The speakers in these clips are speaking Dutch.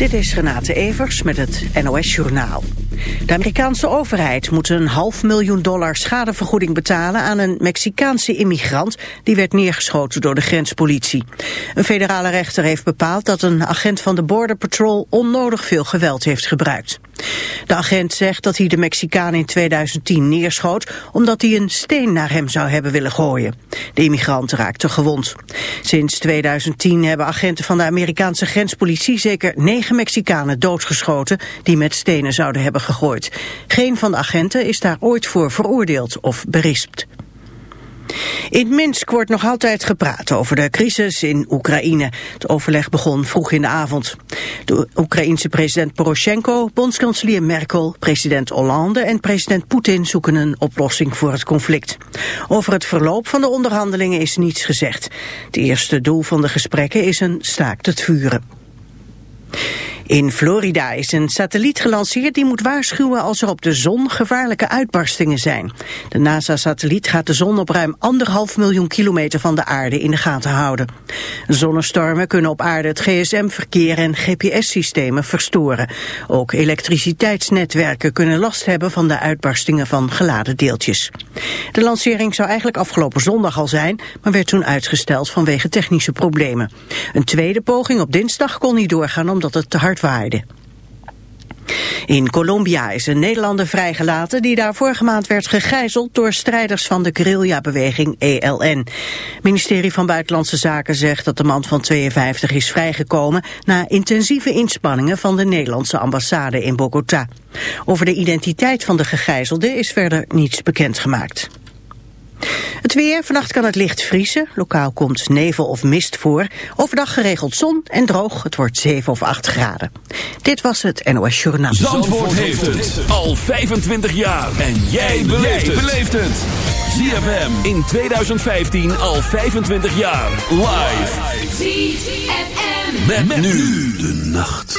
Dit is Renate Evers met het NOS Journaal. De Amerikaanse overheid moet een half miljoen dollar schadevergoeding betalen aan een Mexicaanse immigrant die werd neergeschoten door de grenspolitie. Een federale rechter heeft bepaald dat een agent van de Border Patrol onnodig veel geweld heeft gebruikt. De agent zegt dat hij de Mexicaan in 2010 neerschoot omdat hij een steen naar hem zou hebben willen gooien. De immigrant raakte gewond. Sinds 2010 hebben agenten van de Amerikaanse grenspolitie zeker negen Mexicanen doodgeschoten die met stenen zouden hebben gegooid. Geen van de agenten is daar ooit voor veroordeeld of berispt. In Minsk wordt nog altijd gepraat over de crisis in Oekraïne. Het overleg begon vroeg in de avond. De Oekraïense president Poroshenko, bondskanselier Merkel, president Hollande en president Poetin zoeken een oplossing voor het conflict. Over het verloop van de onderhandelingen is niets gezegd. Het eerste doel van de gesprekken is een staakt het vuren. In Florida is een satelliet gelanceerd die moet waarschuwen als er op de zon gevaarlijke uitbarstingen zijn. De NASA-satelliet gaat de zon op ruim anderhalf miljoen kilometer van de aarde in de gaten houden. Zonnestormen kunnen op aarde het gsm-verkeer en GPS-systemen verstoren. Ook elektriciteitsnetwerken kunnen last hebben van de uitbarstingen van geladen deeltjes. De lancering zou eigenlijk afgelopen zondag al zijn, maar werd toen uitgesteld vanwege technische problemen. Een tweede poging op dinsdag kon niet doorgaan omdat het te hard in Colombia is een Nederlander vrijgelaten die daar vorige maand werd gegijzeld door strijders van de guerrilla-beweging ELN. Het ministerie van Buitenlandse Zaken zegt dat de man van 52 is vrijgekomen na intensieve inspanningen van de Nederlandse ambassade in Bogota. Over de identiteit van de gegijzelde is verder niets bekendgemaakt. Het weer, vannacht kan het licht vriezen. Lokaal komt nevel of mist voor. Overdag geregeld zon en droog. Het wordt 7 of 8 graden. Dit was het NOS Journaal. Zandvoort, heeft het al 25 jaar. En jij beleeft het. ZFM in 2015 al 25 jaar. Live. ZFM. met nu de nacht.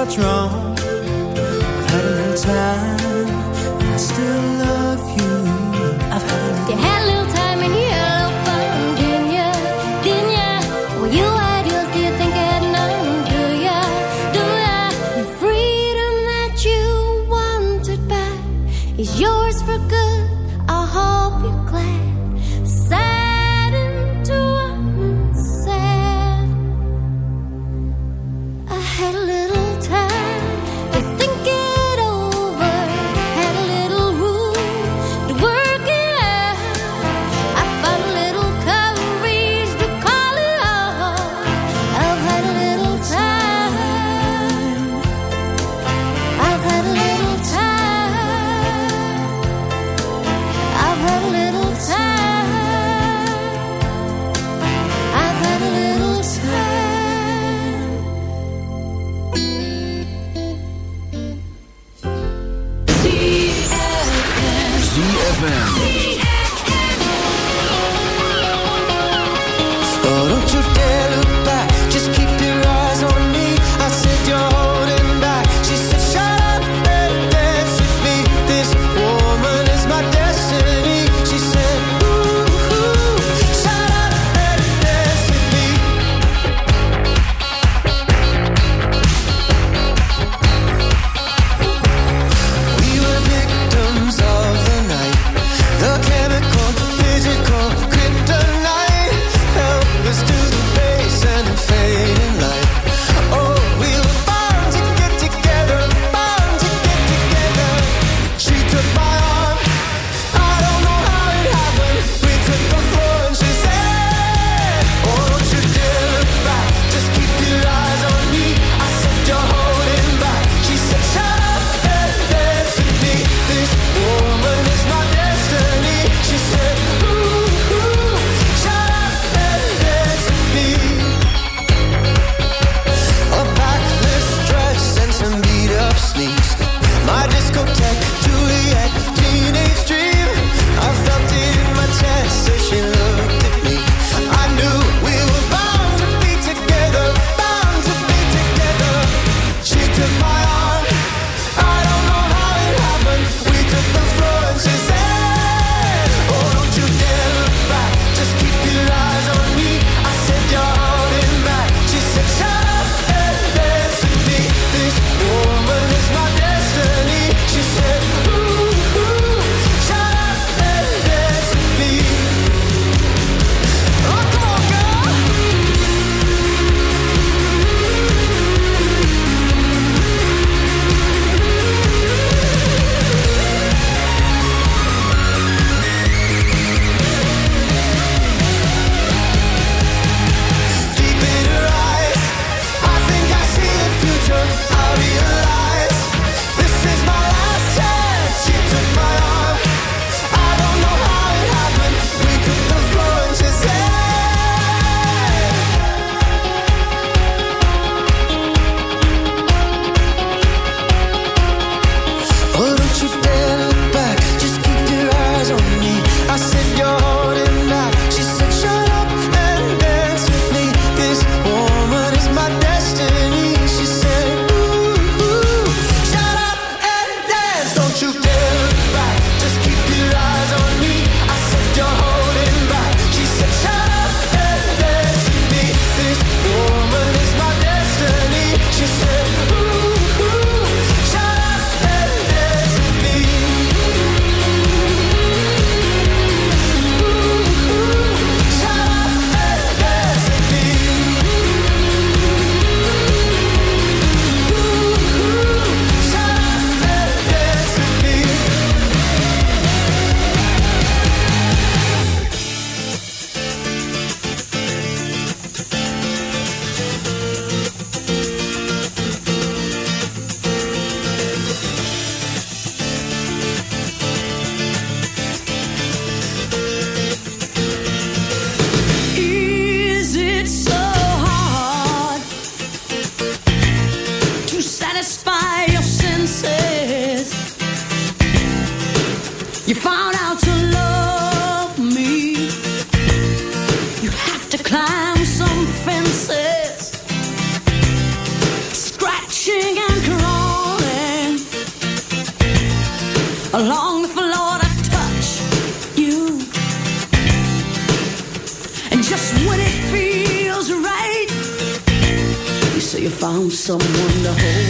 what's wrong. I hadn't time. someone to hold.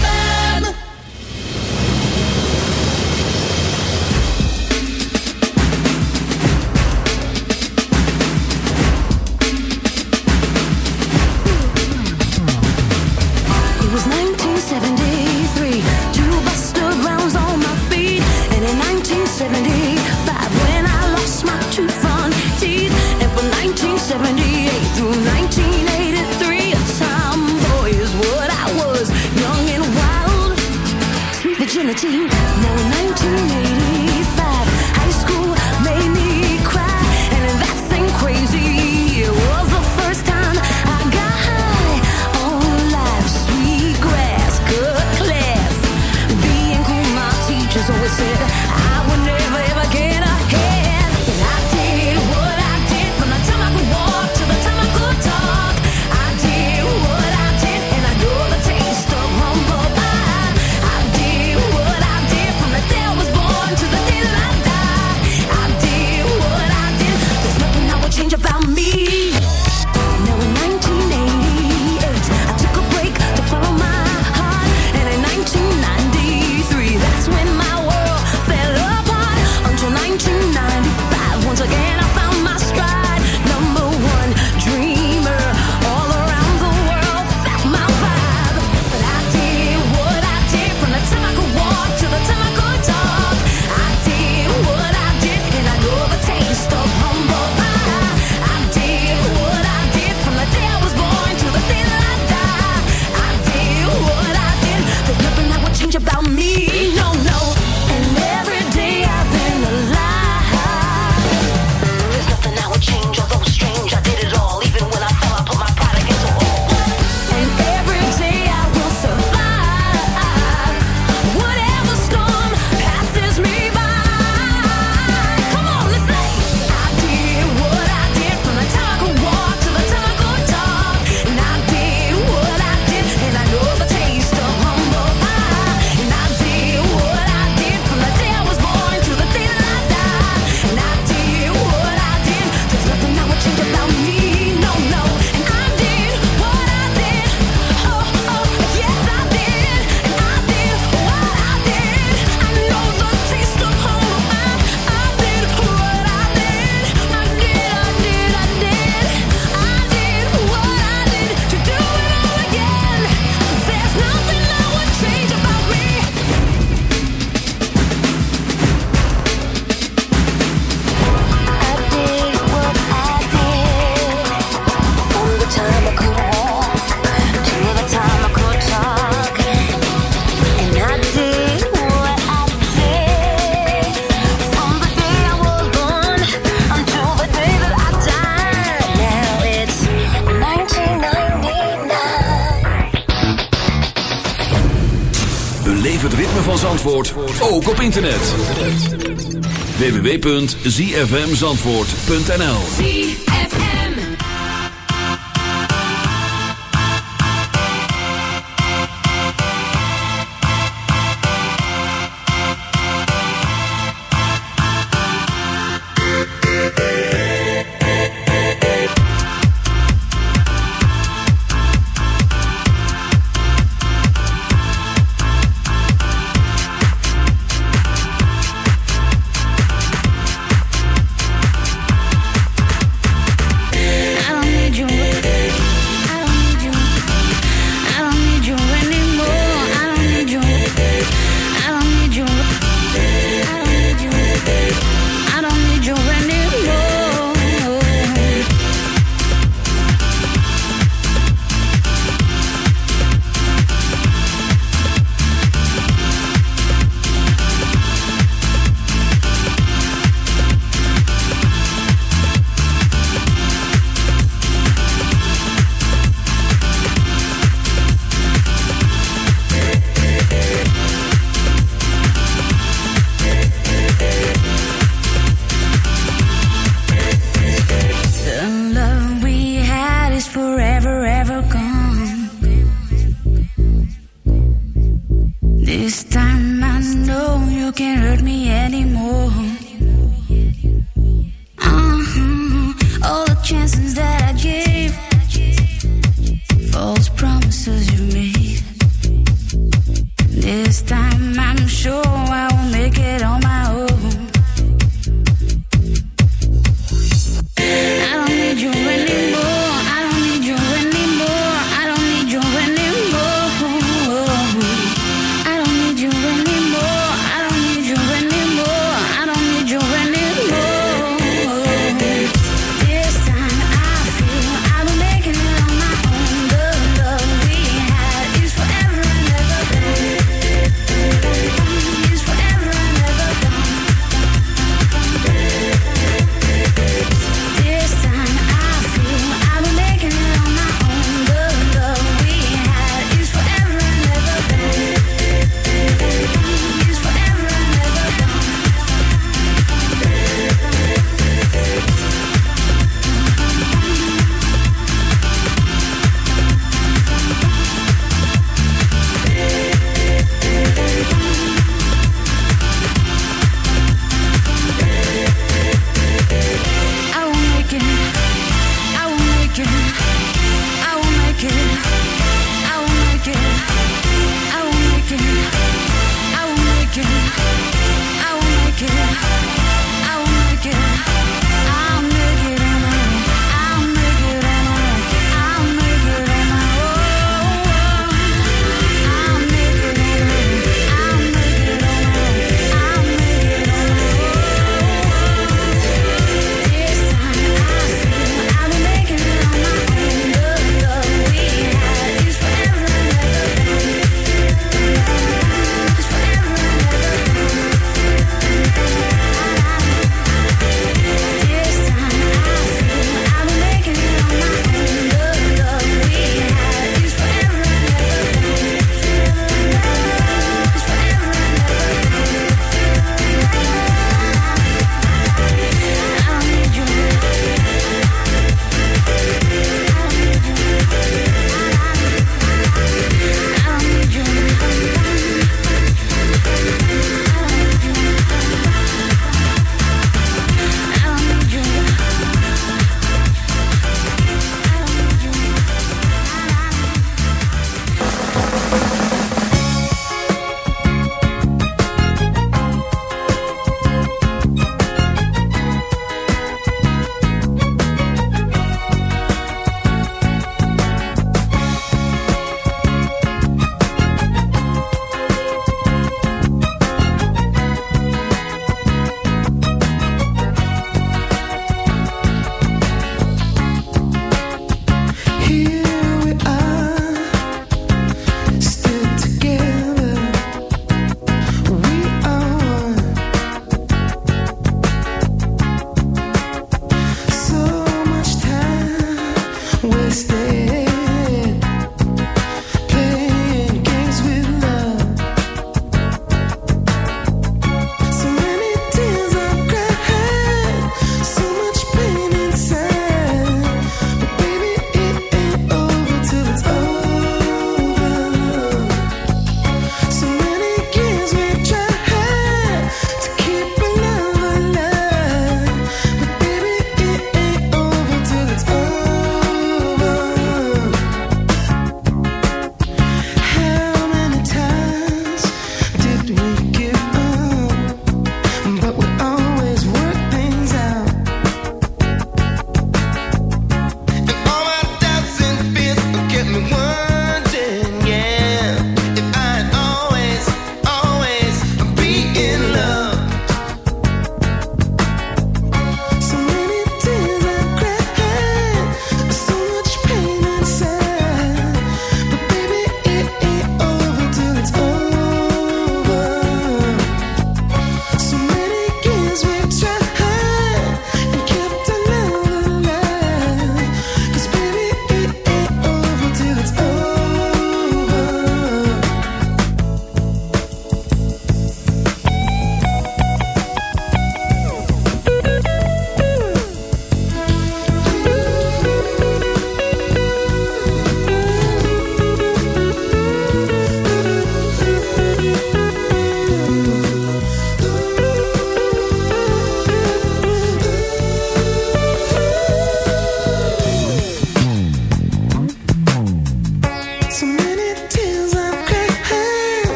www.zfmzandvoort.nl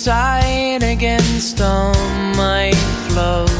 inside against all my flaws.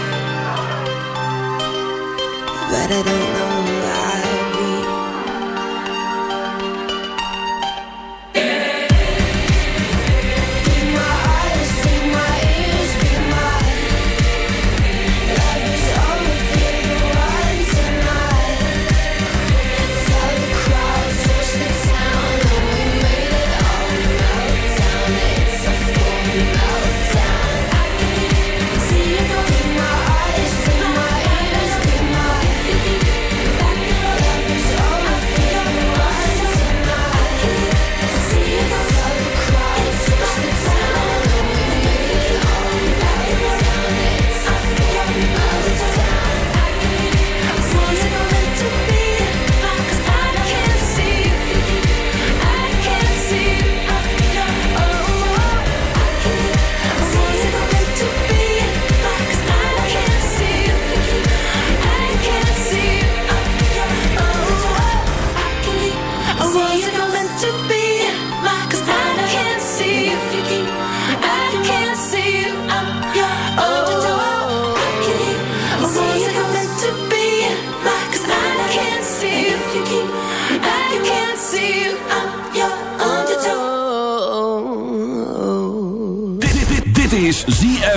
but I don't know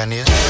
Pennsylvania.